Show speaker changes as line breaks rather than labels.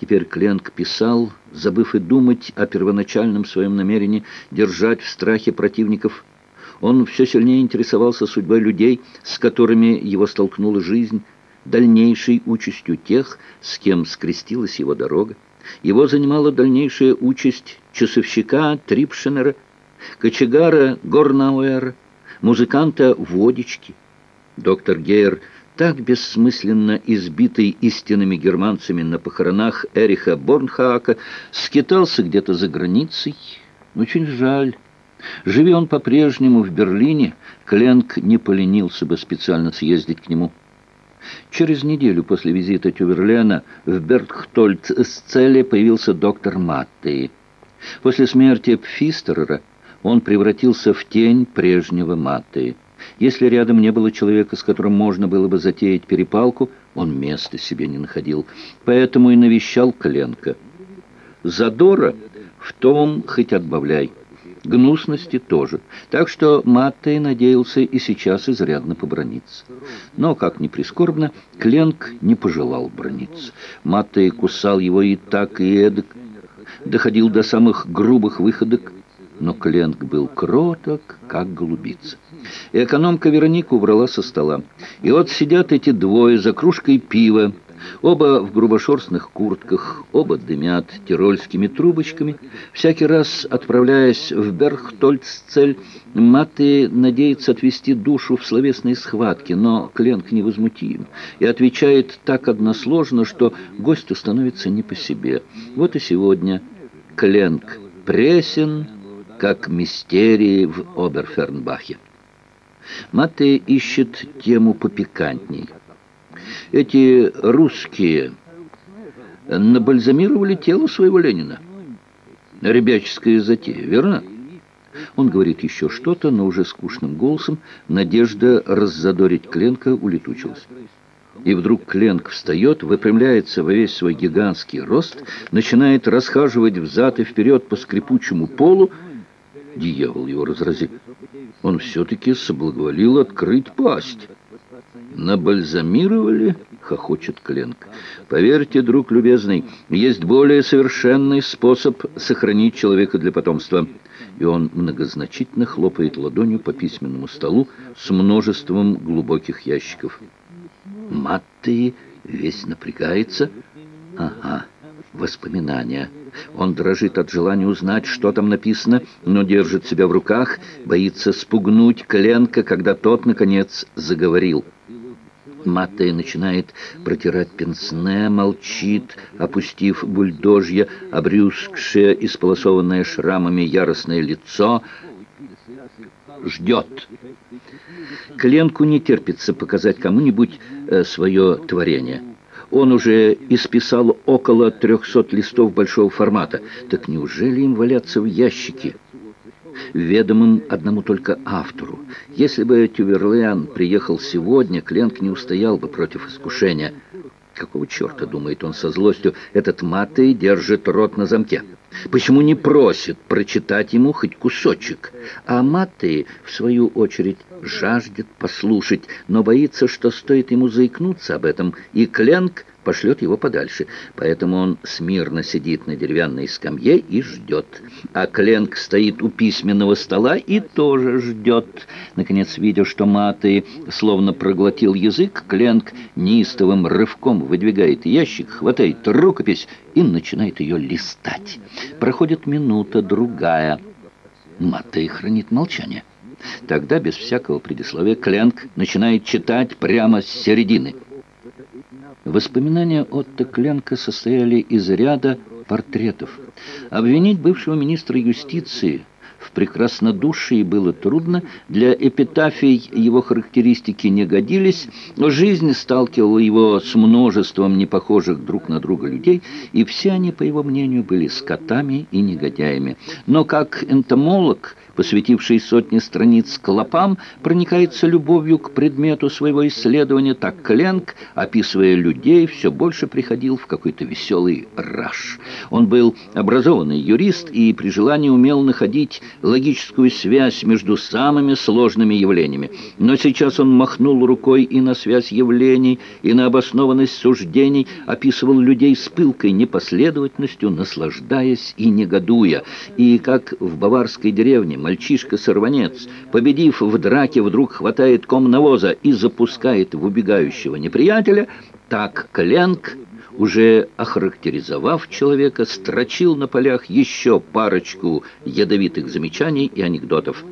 Теперь Кленк писал, забыв и думать о первоначальном своем намерении держать в страхе противников. Он все сильнее интересовался судьбой людей, с которыми его столкнула жизнь, дальнейшей участью тех, с кем скрестилась его дорога. Его занимала дальнейшая участь часовщика Трипшенера, кочегара Горнауэра, музыканта Водички. Доктор Гейер так бессмысленно избитый истинными германцами на похоронах Эриха Борнхаака, скитался где-то за границей. Очень жаль. Живи он по-прежнему в Берлине, Кленк не поленился бы специально съездить к нему. Через неделю после визита Тюверлена в Бертхтольд-Сцеле появился доктор Маттей. После смерти Пфистерера он превратился в тень прежнего Маттея. Если рядом не было человека, с которым можно было бы затеять перепалку, он места себе не находил. Поэтому и навещал Кленка. Задора в том хоть отбавляй. Гнусности тоже. Так что Маттей надеялся и сейчас изрядно поброниться. Но, как ни прискорбно, Кленк не пожелал брониться. Маттей кусал его и так, и эдак, доходил до самых грубых выходок, но Кленк был кроток, как голубица. И экономка Вероника убрала со стола. И вот сидят эти двое за кружкой пива, оба в грубошерстных куртках, оба дымят тирольскими трубочками. Всякий раз, отправляясь в Берхтольццель, Маты надеется отвести душу в словесные схватки, но Кленк невозмутим и отвечает так односложно, что гостю становится не по себе. Вот и сегодня Кленк пресен, как мистерии в Оберфернбахе. Матте ищет тему попикантней. Эти русские набальзамировали тело своего Ленина. Ребяческая затея, верно? Он говорит еще что-то, но уже скучным голосом. Надежда раззадорить Кленка улетучилась. И вдруг Кленк встает, выпрямляется во весь свой гигантский рост, начинает расхаживать взад и вперед по скрипучему полу, Дьявол его разрази. Он все-таки соблаговолил открыть пасть. «Набальзамировали?» — хохочет Кленк. «Поверьте, друг любезный, есть более совершенный способ сохранить человека для потомства». И он многозначительно хлопает ладонью по письменному столу с множеством глубоких ящиков. Матты весь напрягается. «Ага» воспоминания. Он дрожит от желания узнать, что там написано, но держит себя в руках, боится спугнуть Кленка, когда тот, наконец, заговорил. Маттей начинает протирать пенсне, молчит, опустив бульдожье, обрюзгшее, исполосованное шрамами яростное лицо, ждет. Кленку не терпится показать кому-нибудь э, свое творение. Он уже исписал около 300 листов большого формата. Так неужели им валяться в ящике? ведомым одному только автору. Если бы Тюверлиан приехал сегодня, Кленк не устоял бы против искушения. Какого черта, думает он со злостью, этот Матей держит рот на замке? Почему не просит прочитать ему хоть кусочек? А Матей, в свою очередь, жаждет послушать, но боится, что стоит ему заикнуться об этом, и Кленк пошлет его подальше. Поэтому он смирно сидит на деревянной скамье и ждет. А Кленк стоит у письменного стола и тоже ждет. Наконец, видя, что Маты словно проглотил язык, Кленк неистовым рывком выдвигает ящик, хватает рукопись и начинает ее листать. Проходит минута, другая. Маты хранит молчание. Тогда, без всякого предисловия, Кленк начинает читать прямо с середины. Воспоминания Отто Кленка состояли из ряда портретов. Обвинить бывшего министра юстиции в прекраснодушии было трудно, для эпитафий его характеристики не годились, но жизнь сталкивала его с множеством непохожих друг на друга людей, и все они, по его мнению, были скотами и негодяями. Но как энтомолог посвятивший сотни страниц клопам, проникается любовью к предмету своего исследования, так Кленк, описывая людей, все больше приходил в какой-то веселый раж. Он был образованный юрист и при желании умел находить логическую связь между самыми сложными явлениями. Но сейчас он махнул рукой и на связь явлений, и на обоснованность суждений, описывал людей с пылкой непоследовательностью, наслаждаясь и негодуя. И как в баварской деревне мальчишка-сорванец, победив в драке, вдруг хватает ком навоза и запускает в убегающего неприятеля, так Кленк уже охарактеризовав человека, строчил на полях еще парочку ядовитых замечаний и анекдотов.